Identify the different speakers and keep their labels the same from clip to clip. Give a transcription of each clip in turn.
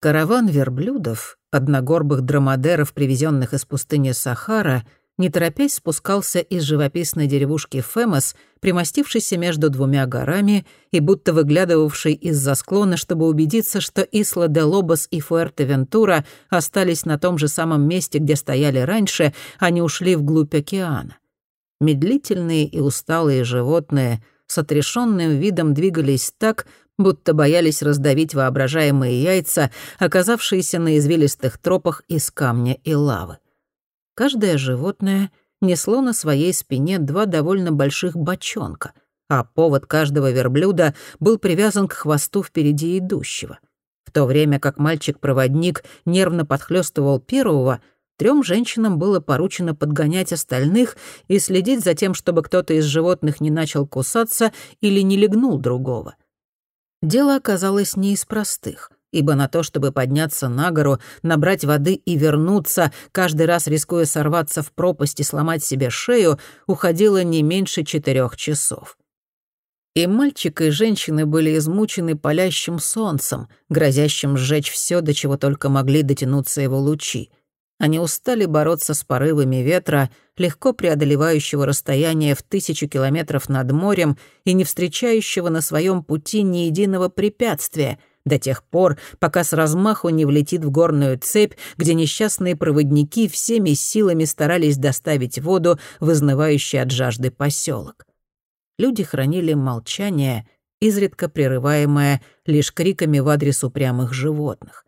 Speaker 1: Караван верблюдов, одногорбых драмадеров, привезенных из пустыни Сахара, не торопясь спускался из живописной деревушки Фемос, примостившейся между двумя горами и будто выглядывавший из-за склона, чтобы убедиться, что Исла де Лобос и Фуэрте-Вентура остались на том же самом месте, где стояли раньше, а не ушли вглубь океана. Медлительные и усталые животные с отрешенным видом двигались так, будто боялись раздавить воображаемые яйца, оказавшиеся на извилистых тропах из камня и лавы. Каждое животное несло на своей спине два довольно больших бочонка, а повод каждого верблюда был привязан к хвосту впереди идущего. В то время как мальчик-проводник нервно подхлёстывал первого, трем женщинам было поручено подгонять остальных и следить за тем, чтобы кто-то из животных не начал кусаться или не легнул другого — Дело оказалось не из простых, ибо на то, чтобы подняться на гору, набрать воды и вернуться, каждый раз рискуя сорваться в пропасть и сломать себе шею, уходило не меньше четырех часов. И мальчик, и женщины были измучены палящим солнцем, грозящим сжечь все, до чего только могли дотянуться его лучи. Они устали бороться с порывами ветра, легко преодолевающего расстояние в тысячу километров над морем и не встречающего на своем пути ни единого препятствия, до тех пор, пока с размаху не влетит в горную цепь, где несчастные проводники всеми силами старались доставить воду в изнывающий от жажды поселок. Люди хранили молчание, изредка прерываемое лишь криками в адрес упрямых животных.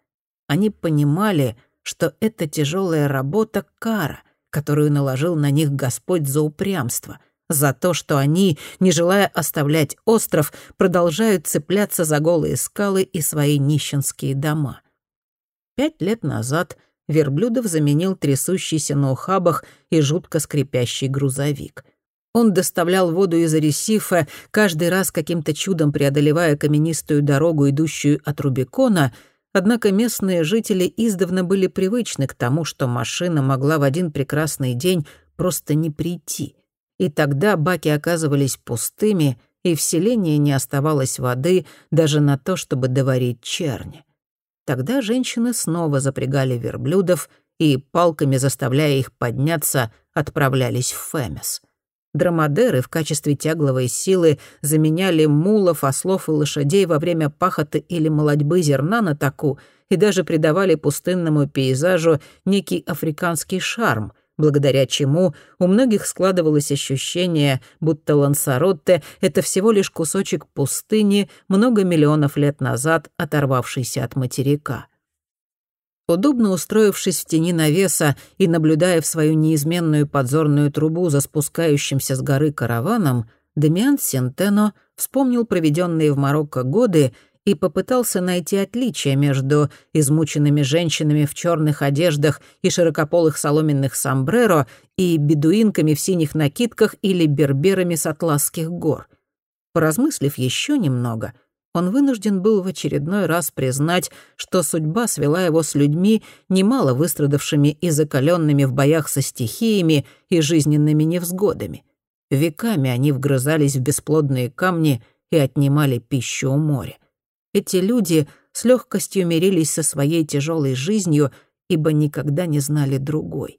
Speaker 1: Они понимали — что это тяжелая работа — кара, которую наложил на них Господь за упрямство, за то, что они, не желая оставлять остров, продолжают цепляться за голые скалы и свои нищенские дома. Пять лет назад Верблюдов заменил трясущийся на ухабах и жутко скрипящий грузовик — он доставлял воду из Аресифа, каждый раз каким-то чудом преодолевая каменистую дорогу, идущую от Рубикона, Однако местные жители издавна были привычны к тому, что машина могла в один прекрасный день просто не прийти. И тогда баки оказывались пустыми, и в селении не оставалось воды даже на то, чтобы доварить черни. Тогда женщины снова запрягали верблюдов и, палками заставляя их подняться, отправлялись в Фемес. Драмадеры в качестве тягловой силы заменяли мулов, ослов и лошадей во время пахоты или молодьбы зерна на таку и даже придавали пустынному пейзажу некий африканский шарм, благодаря чему у многих складывалось ощущение, будто Лансаротте — это всего лишь кусочек пустыни много миллионов лет назад оторвавшийся от материка. Удобно устроившись в тени навеса и наблюдая в свою неизменную подзорную трубу за спускающимся с горы караваном, Демиан Сентено вспомнил проведенные в Марокко годы и попытался найти отличия между измученными женщинами в черных одеждах и широкополых соломенных сомбреро и бедуинками в синих накидках или берберами с атласских гор. Поразмыслив еще немного — он вынужден был в очередной раз признать, что судьба свела его с людьми, немало выстрадавшими и закаленными в боях со стихиями и жизненными невзгодами. Веками они вгрызались в бесплодные камни и отнимали пищу у моря. Эти люди с легкостью мирились со своей тяжелой жизнью, ибо никогда не знали другой.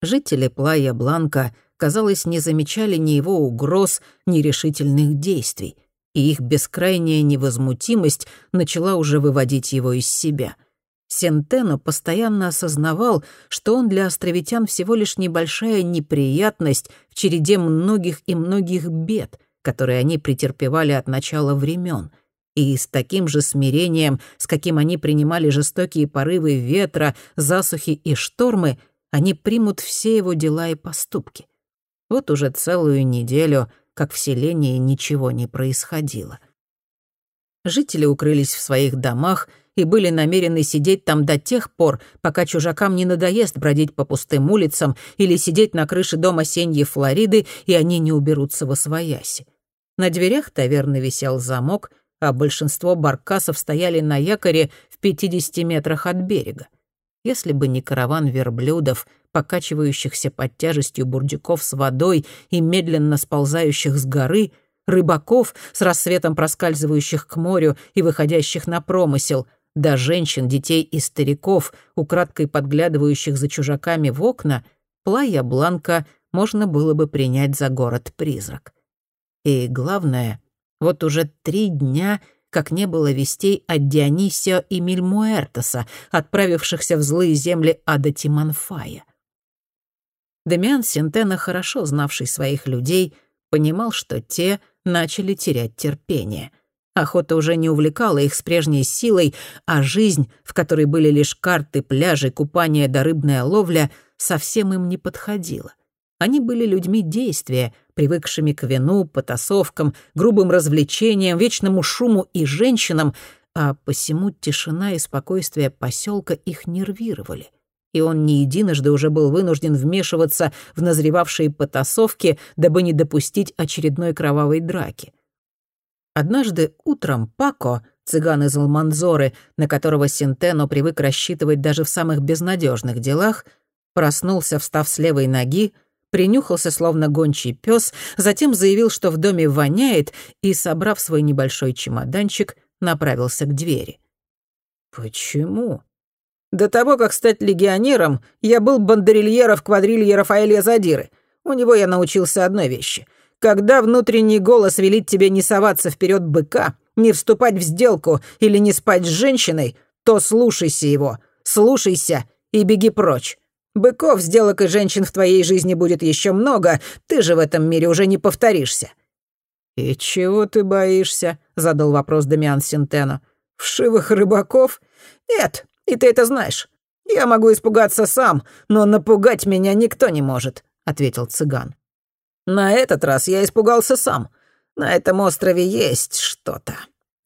Speaker 1: Жители Плая Бланка, казалось, не замечали ни его угроз, ни решительных действий — и их бескрайняя невозмутимость начала уже выводить его из себя. Сентено постоянно осознавал, что он для островитян всего лишь небольшая неприятность в череде многих и многих бед, которые они претерпевали от начала времен. И с таким же смирением, с каким они принимали жестокие порывы ветра, засухи и штормы, они примут все его дела и поступки. Вот уже целую неделю — как в селении ничего не происходило. Жители укрылись в своих домах и были намерены сидеть там до тех пор, пока чужакам не надоест бродить по пустым улицам или сидеть на крыше дома Сеньи Флориды, и они не уберутся во свояси. На дверях таверны висел замок, а большинство баркасов стояли на якоре в 50 метрах от берега. Если бы не караван верблюдов, покачивающихся под тяжестью бурдюков с водой и медленно сползающих с горы, рыбаков с рассветом проскальзывающих к морю и выходящих на промысел, до женщин, детей и стариков, украдкой подглядывающих за чужаками в окна, Плая Бланка можно было бы принять за город-призрак. И главное, вот уже три дня как не было вестей от Дионисио и Мильмуэртоса, отправившихся в злые земли Ада Тиманфая. Демиан Синтена, хорошо знавший своих людей, понимал, что те начали терять терпение. Охота уже не увлекала их с прежней силой, а жизнь, в которой были лишь карты, пляжи, купание да рыбная ловля, совсем им не подходила. Они были людьми действия, привыкшими к вину, потасовкам, грубым развлечениям, вечному шуму и женщинам, а посему тишина и спокойствие поселка их нервировали. И он не единожды уже был вынужден вмешиваться в назревавшие потасовки, дабы не допустить очередной кровавой драки. Однажды утром Пако, цыган из Алманзоры, на которого Синтено привык рассчитывать даже в самых безнадежных делах, проснулся, встав с левой ноги, принюхался, словно гончий пес, затем заявил, что в доме воняет, и, собрав свой небольшой чемоданчик, направился к двери. «Почему?» «До того, как стать легионером, я был бандерильера в квадрилье Рафаэля Задиры. У него я научился одной вещи. Когда внутренний голос велит тебе не соваться вперед быка, не вступать в сделку или не спать с женщиной, то слушайся его, слушайся и беги прочь. Быков, сделок и женщин в твоей жизни будет еще много, ты же в этом мире уже не повторишься». «И чего ты боишься?» — задал вопрос Дамиан Синтено. «Вшивых рыбаков? Нет, и ты это знаешь. Я могу испугаться сам, но напугать меня никто не может», — ответил цыган. «На этот раз я испугался сам. На этом острове есть что-то.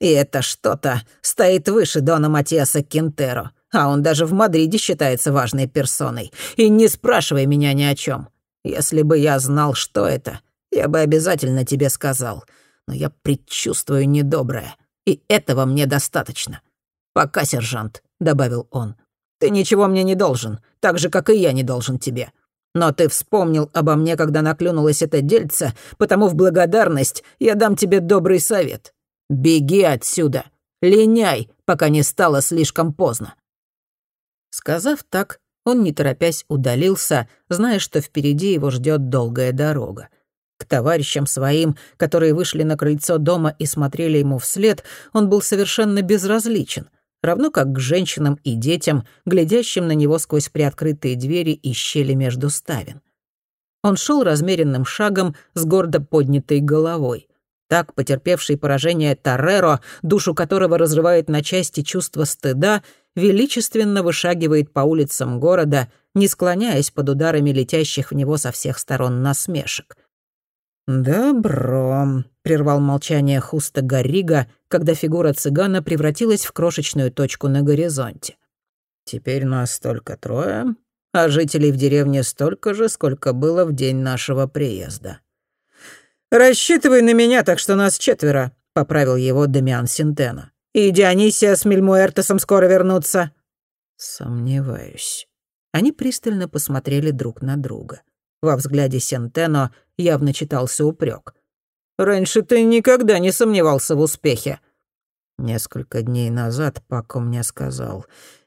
Speaker 1: И это что-то стоит выше Дона Матиаса Кентеро а он даже в Мадриде считается важной персоной. И не спрашивай меня ни о чем. Если бы я знал, что это, я бы обязательно тебе сказал. Но я предчувствую недоброе, и этого мне достаточно. Пока, сержант», — добавил он. «Ты ничего мне не должен, так же, как и я не должен тебе. Но ты вспомнил обо мне, когда наклюнулось это дельце, потому в благодарность я дам тебе добрый совет. Беги отсюда, линяй, пока не стало слишком поздно. Сказав так, он, не торопясь, удалился, зная, что впереди его ждет долгая дорога. К товарищам своим, которые вышли на крыльцо дома и смотрели ему вслед, он был совершенно безразличен, равно как к женщинам и детям, глядящим на него сквозь приоткрытые двери и щели между ставен. Он шел размеренным шагом с гордо поднятой головой. Так потерпевший поражение Тореро, душу которого разрывает на части чувство стыда, величественно вышагивает по улицам города, не склоняясь под ударами летящих в него со всех сторон насмешек. «Добро», — прервал молчание Хуста Гаррига, когда фигура цыгана превратилась в крошечную точку на горизонте. «Теперь нас только трое, а жителей в деревне столько же, сколько было в день нашего приезда». «Рассчитывай на меня, так что нас четверо», — поправил его Демиан Синтена. «И Дионисия с Мельмуэртесом скоро вернутся». «Сомневаюсь». Они пристально посмотрели друг на друга. Во взгляде Сентено явно читался упрек. «Раньше ты никогда не сомневался в успехе». Несколько дней назад Пако мне сказал,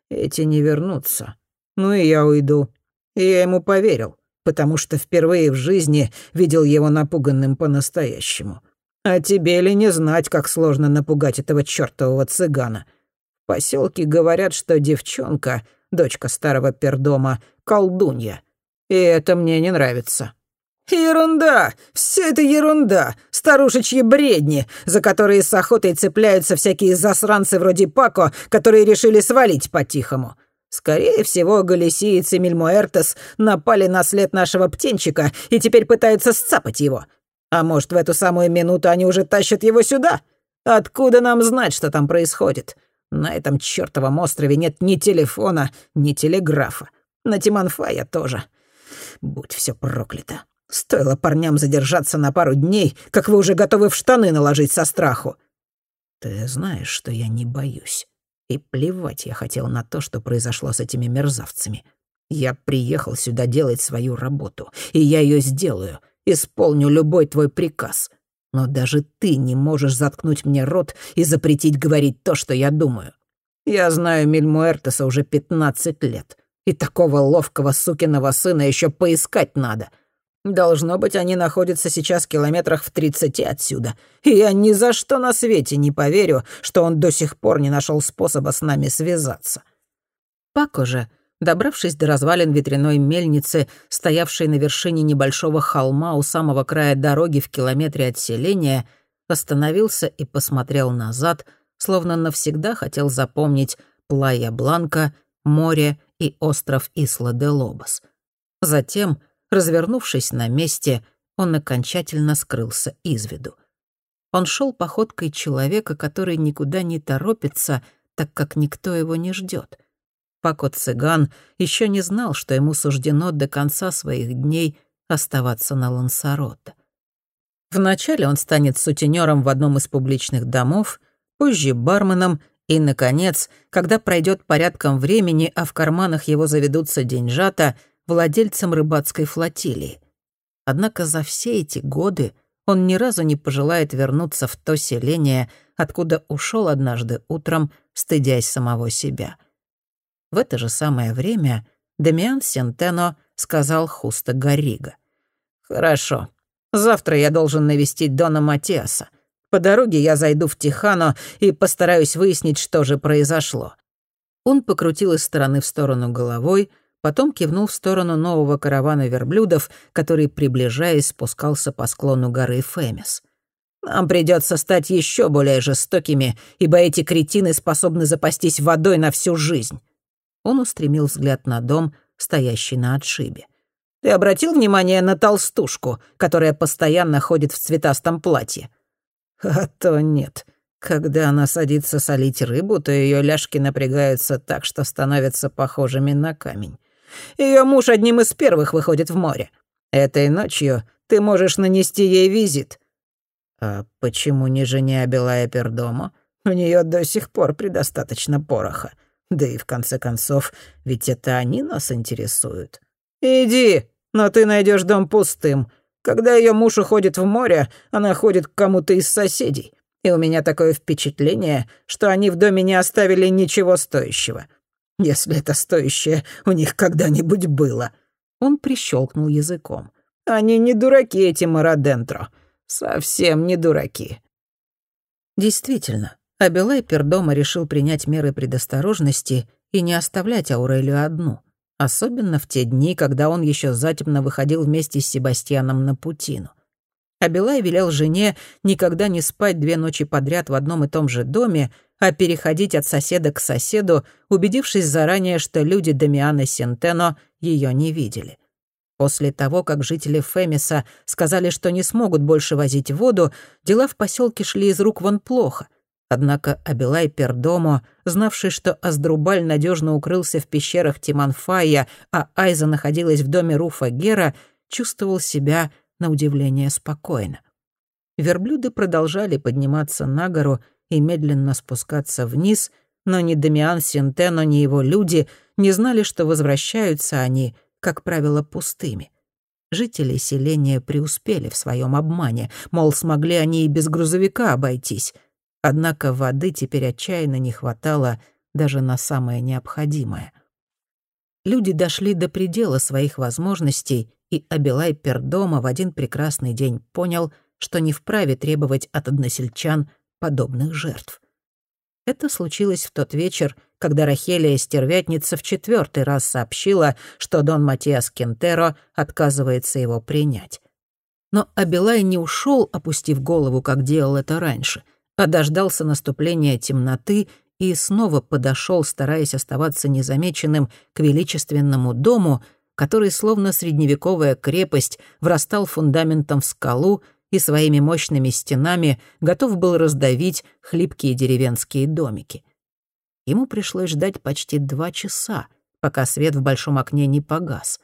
Speaker 1: «Эти не вернутся». Ну и я уйду. И я ему поверил потому что впервые в жизни видел его напуганным по-настоящему. А тебе ли не знать, как сложно напугать этого чёртового цыгана? В посёлке говорят, что девчонка, дочка старого пердома, колдунья. И это мне не нравится. «Ерунда! Все это ерунда! Старушечьи бредни, за которые с охотой цепляются всякие засранцы вроде Пако, которые решили свалить по-тихому. Скорее всего, галисиец и Мильмуэртес напали на след нашего птенчика и теперь пытаются сцапать его. А может, в эту самую минуту они уже тащат его сюда? Откуда нам знать, что там происходит? На этом чёртовом острове нет ни телефона, ни телеграфа. На Тиманфая тоже. Будь всё проклято. Стоило парням задержаться на пару дней, как вы уже готовы в штаны наложить со страху. Ты знаешь, что я не боюсь. И плевать я хотел на то, что произошло с этими мерзавцами. Я приехал сюда делать свою работу, и я ее сделаю, исполню любой твой приказ. Но даже ты не можешь заткнуть мне рот и запретить говорить то, что я думаю.
Speaker 2: Я знаю Мильмуэртеса уже пятнадцать лет, и такого ловкого сукиного сына еще поискать надо. Должно быть, они находятся сейчас в километрах в тридцати отсюда, и я ни за что на свете не поверю, что он до сих пор не нашел способа с нами связаться».
Speaker 1: Пако же, добравшись до развалин ветряной мельницы, стоявшей на вершине небольшого холма у самого края дороги в километре от селения, остановился и посмотрел назад, словно навсегда хотел запомнить Плая Бланка, море и остров Исла-де-Лобос. Затем, развернувшись на месте, он окончательно скрылся из виду. Он шел походкой человека, который никуда не торопится, так как никто его не ждет. Пако-цыган еще не знал, что ему суждено до конца своих дней оставаться на Лансароте. Вначале он станет сутенером в одном из публичных домов, позже барменом и, наконец, когда пройдет порядком времени, а в карманах его заведутся деньжата, владельцем рыбацкой флотилии. Однако за все эти годы он ни разу не пожелает вернуться в то селение, откуда ушел однажды утром, стыдясь самого себя. В это же самое время Демиан Сентено сказал Хуста Гаррига. «Хорошо, Завтра я должен навестить Дона Матиаса. По дороге я зайду в Тихано и постараюсь выяснить, что же произошло». Он покрутил из стороны в сторону головой, потом кивнул в сторону нового каравана верблюдов, который, приближаясь, спускался по склону горы Фемис. «Нам придется стать еще более жестокими, ибо эти кретины способны запастись водой на всю жизнь». Он устремил взгляд на дом, стоящий на отшибе. Ты обратил внимание на толстушку, которая постоянно ходит в цветастом платье? А то нет. Когда она садится солить рыбу, то ее ляжки напрягаются так, что становятся похожими на камень. Ее муж одним из первых выходит в море. Этой ночью ты можешь нанести ей визит. А почему не жене Абилая Пердома? У нее до сих пор предостаточно пороха. Да и в конце концов, ведь это они нас интересуют. Иди, но ты найдешь дом пустым. Когда ее муж уходит в море, она ходит к кому-то из соседей. И у меня такое впечатление, что они в доме не оставили ничего стоящего. Если это стоящее у них когда-нибудь было». Он прищелкнул языком. «Они не дураки, эти Марадентро. Совсем не дураки». Действительно, Абилай Пердома решил принять меры предосторожности и не оставлять Аурелию одну — особенно в те дни, когда он еще затемно выходил вместе с Себастьяном на путину. Абилай велел жене никогда не спать две ночи подряд в одном и том же доме, а переходить от соседа к соседу, убедившись заранее, что люди Дамиана Сентено ее не видели. После того, как жители Фемиса сказали, что не смогут больше возить воду, дела в поселке шли из рук вон плохо. Однако Абилай Пердомо, знавший, что Аздрубаль надежно укрылся в пещерах Тиманфая, а Айза находилась в доме Руфа Гера, чувствовал себя, на удивление, спокойно. Верблюды продолжали подниматься на гору и медленно спускаться вниз, но ни Дамиан Синтено, ни его люди не знали, что возвращаются они, как правило, пустыми. Жители селения преуспели в своем обмане, мол, смогли они и без грузовика обойтись. Однако воды теперь отчаянно не хватало даже на самое необходимое. Люди дошли до предела своих возможностей, и Абилай Пердома в один прекрасный день понял, что не вправе требовать от односельчан подобных жертв. Это случилось в тот вечер, когда Рахелия Стервятница в четвертый раз сообщила, что Дон Матиас Кентеро отказывается его принять. Но Абилай не ушел, опустив голову, как делал это раньше а дождался наступления темноты и снова подошел, стараясь оставаться незамеченным, к величественному дому, который, словно средневековая крепость, врастал фундаментом в скалу и своими мощными стенами готов был раздавить хлипкие деревенские домики. Ему пришлось ждать почти два часа, пока свет в большом окне не погас.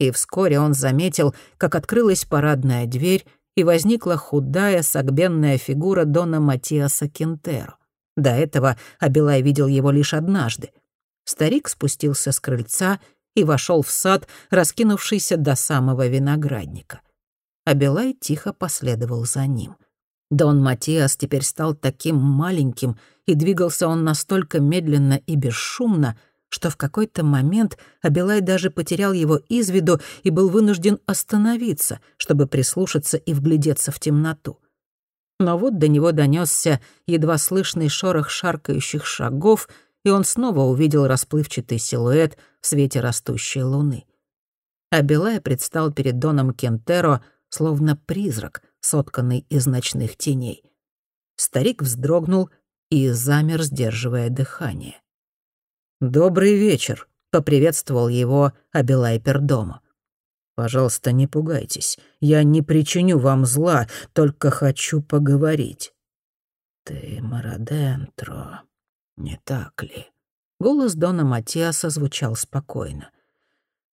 Speaker 1: И вскоре он заметил, как открылась парадная дверь, и возникла худая, согбенная фигура Дона Матиаса Кентеро. До этого Абилай видел его лишь однажды. Старик спустился с крыльца и вошел в сад, раскинувшийся до самого виноградника. Абилай тихо последовал за ним. Дон Матиас теперь стал таким маленьким, и двигался он настолько медленно и бесшумно, что в какой-то момент Абилай даже потерял его из виду и был вынужден остановиться, чтобы прислушаться и вглядеться в темноту. Но вот до него донесся едва слышный шорох шаркающих шагов, и он снова увидел расплывчатый силуэт в свете растущей луны. Абилай предстал перед Доном Кентеро, словно призрак, сотканный из ночных теней. Старик вздрогнул и замер, сдерживая дыхание. «Добрый вечер», — поприветствовал его Абилай Пердома. «Пожалуйста, не пугайтесь. Я не причиню вам зла, только хочу поговорить». «Ты Марадентро, не так ли?» Голос Дона Матиаса звучал спокойно.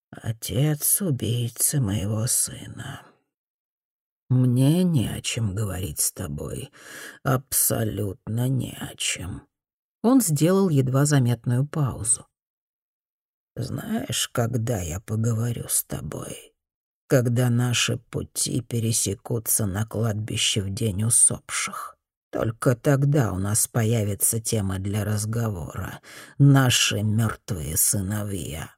Speaker 1: «Отец убийцы моего сына. Мне не о чем говорить с тобой. Абсолютно не о чем». Он сделал едва заметную паузу. «Знаешь, когда я поговорю с тобой? Когда наши пути пересекутся на кладбище в день усопших. Только тогда у нас появится тема для разговора. Наши мертвые сыновья».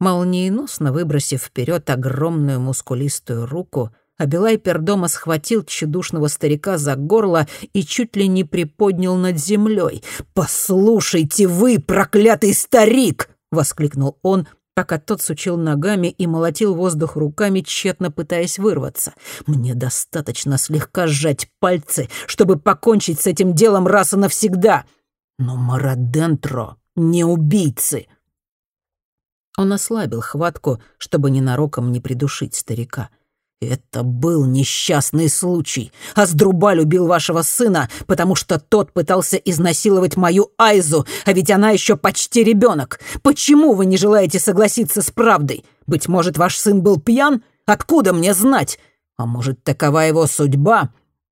Speaker 1: Молниеносно выбросив вперед огромную мускулистую руку, Абилай Пердома схватил тщедушного старика за горло и чуть ли не приподнял над землей. «Послушайте вы, проклятый старик!» — воскликнул он, пока тот сучил ногами и молотил воздух руками, тщетно пытаясь вырваться. «Мне достаточно слегка сжать пальцы, чтобы покончить с этим делом раз и навсегда. Но Марадентро не убийцы!» Он ослабил хватку, чтобы ненароком не придушить старика — «Это был несчастный случай. Аздрубаль убил вашего сына, потому что тот пытался изнасиловать мою Айзу, а ведь она еще почти ребенок. Почему вы не желаете согласиться с правдой? Быть может, ваш сын был пьян? Откуда мне знать? А может, такова его судьба?»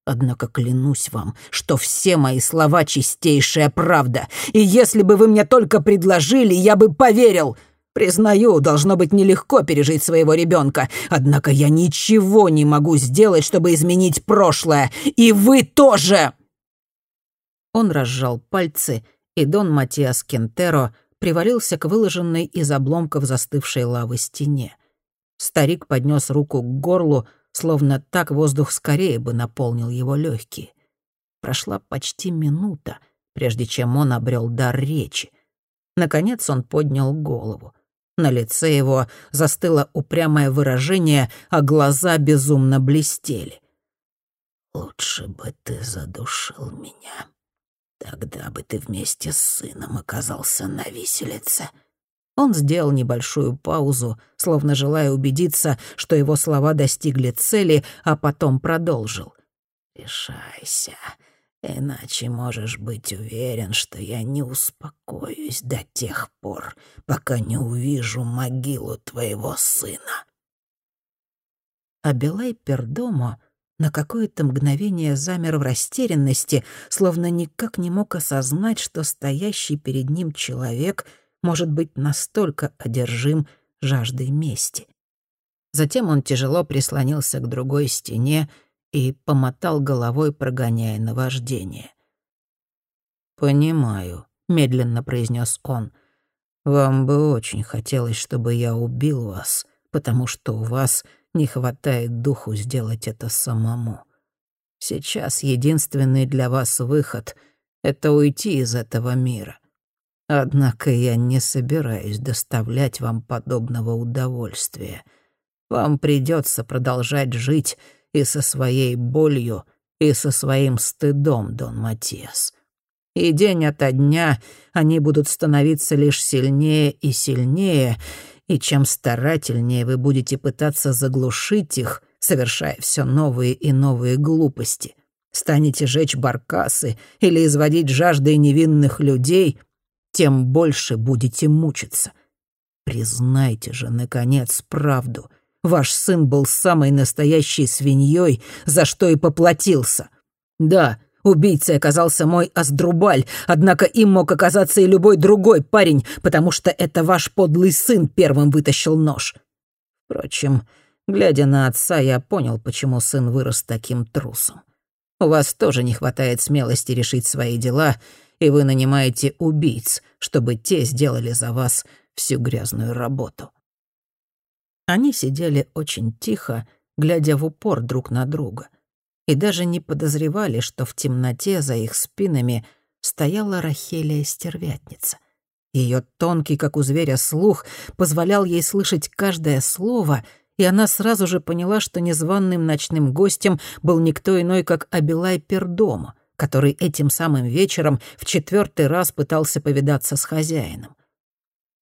Speaker 1: Однако клянусь вам, что все мои слова — чистейшая правда. И если бы вы мне только предложили, я бы поверил. Признаю, должно быть нелегко пережить своего ребенка, однако я ничего не могу сделать, чтобы изменить прошлое, и вы тоже!» Он разжал пальцы, и Дон Матиас Кентеро привалился к выложенной из обломков застывшей лавы стене. Старик поднес руку к горлу, словно так воздух скорее бы наполнил его легкие. Прошла почти минута, прежде чем он обрел дар речи. Наконец он поднял голову. На лице его застыло упрямое выражение, а глаза безумно блестели. «Лучше бы ты задушил меня. Тогда бы ты вместе с сыном оказался на виселице». Он сделал небольшую паузу, словно желая убедиться, что его слова достигли цели, а потом продолжил. «Решайся. Иначе можешь быть уверен, что я не успокоюсь до тех пор, пока не увижу могилу твоего сына. Абилай Пердомо на какое-то мгновение замер в растерянности, словно никак не мог осознать, что стоящий перед ним человек может быть настолько одержим жаждой мести. Затем он тяжело прислонился к другой стене и помотал головой, прогоняя наваждение. «Понимаю», — медленно произнес он. «Вам бы очень хотелось, чтобы я убил вас, потому что у вас не хватает духу сделать это самому. Сейчас единственный для вас выход — это уйти из этого мира. Однако я не собираюсь доставлять вам подобного удовольствия. Вам придется продолжать жить и со своей болью, и со своим стыдом, Дон Матиас. И день ото дня они будут становиться лишь сильнее и сильнее, и чем старательнее вы будете пытаться заглушить их, совершая все новые и новые глупости, станете жечь баркасы или изводить жаждой невинных людей, тем больше будете мучиться. Признайте же, наконец, правду — Ваш сын был самой настоящей свиньей, за что и поплатился. Да, убийцей оказался мой Аздрубаль, однако им мог оказаться и любой другой парень, потому что это ваш подлый сын первым вытащил нож. Впрочем, глядя на отца, я понял, почему сын вырос таким трусом.
Speaker 2: У вас тоже не хватает смелости решить свои дела, и вы нанимаете убийц, чтобы те сделали за вас всю грязную работу». Они сидели очень тихо, глядя в упор друг на друга, и даже не подозревали, что в темноте за их спинами стояла Рахелия Стервятница. Ее тонкий, как у зверя, слух позволял ей слышать каждое слово, и она сразу же поняла, что незваным ночным гостем был никто иной, как Абилай Пердома, который этим самым вечером в четвертый раз пытался повидаться с хозяином.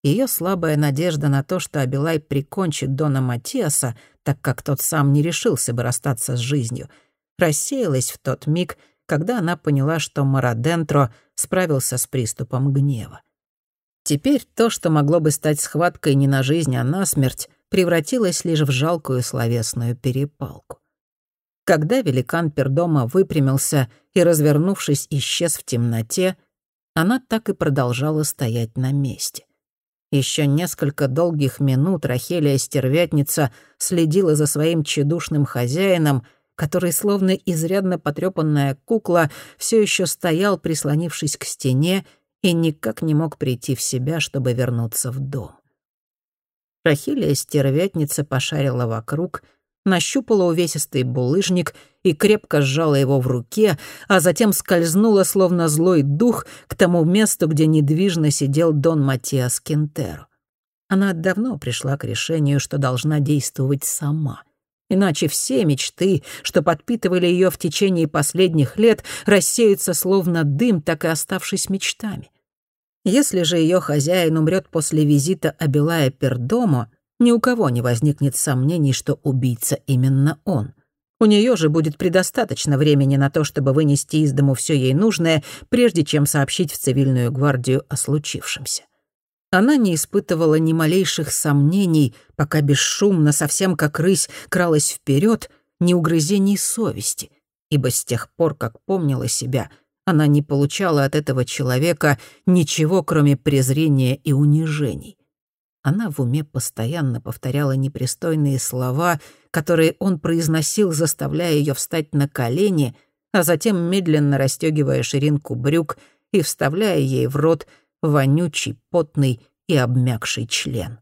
Speaker 2: Ее слабая надежда на то, что Абилай прикончит Дона Матиаса, так как тот сам не решился бы расстаться с жизнью, рассеялась в тот миг, когда она поняла, что Марадентро справился с приступом гнева. Теперь то, что могло бы стать схваткой не на жизнь, а на смерть, превратилось лишь в жалкую словесную перепалку. Когда великан Пердома выпрямился и, развернувшись, исчез в темноте, она так и продолжала стоять на месте. Еще несколько долгих минут Рахелия Стервятница следила за своим тщедушным хозяином, который, словно изрядно потрепанная кукла, все еще стоял, прислонившись к стене, и никак не мог прийти в себя, чтобы вернуться в дом. Рахилия стервятница пошарила вокруг, нащупала увесистый булыжник и крепко сжала его в руке, а затем скользнула, словно злой дух, к тому месту, где недвижно сидел Дон Матиас Кентеро. Она давно пришла к решению, что должна действовать сама. Иначе все мечты, что подпитывали ее в течение последних лет, рассеются словно дым, так и оставшись мечтами. Если же ее хозяин умрет после визита Абилая Пердомо, ни у кого не возникнет сомнений, что убийца именно он. У нее же будет предостаточно времени на то, чтобы вынести из дому все ей нужное, прежде чем сообщить в цивильную гвардию о случившемся. Она не испытывала ни малейших сомнений, пока бесшумно, совсем как рысь, кралась вперед, ни угрызений совести, ибо с тех пор, как помнила себя — она не получала от этого человека ничего, кроме презрения и унижений. Она в уме постоянно повторяла непристойные слова, которые он произносил, заставляя ее встать на колени, а затем медленно расстегивая ширинку брюк и вставляя ей в рот вонючий, потный и обмякший член.